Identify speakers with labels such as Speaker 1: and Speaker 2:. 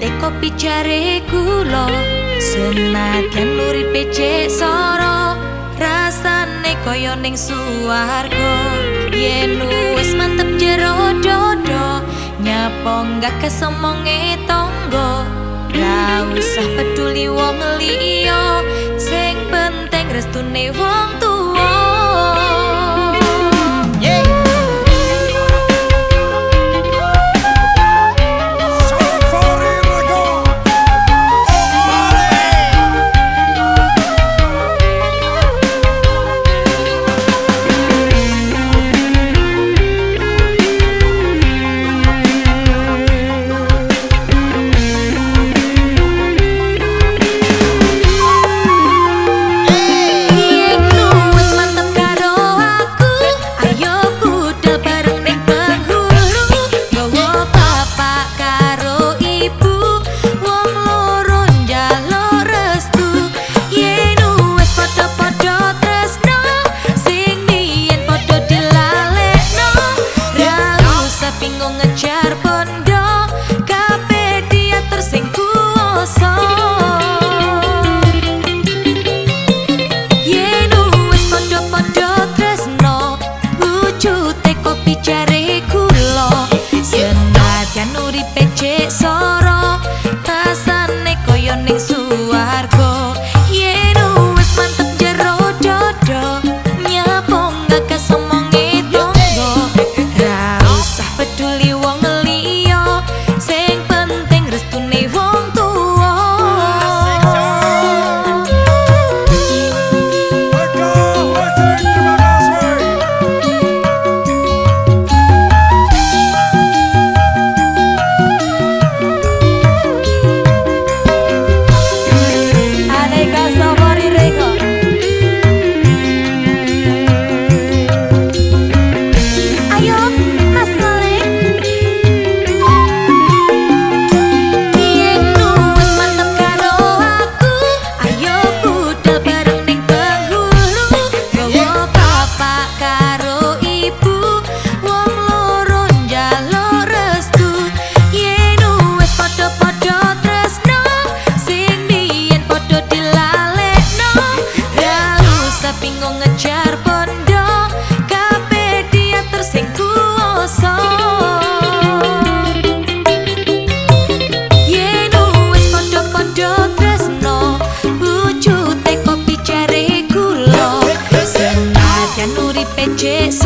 Speaker 1: wujute kopi kula senadyan uripe cek soro rasane kaya ning suwarga yen wis mantep jero dodo nyapa gak kesemonge tonggo ra usah peduli wong liya sing penting restune wong tuwa penches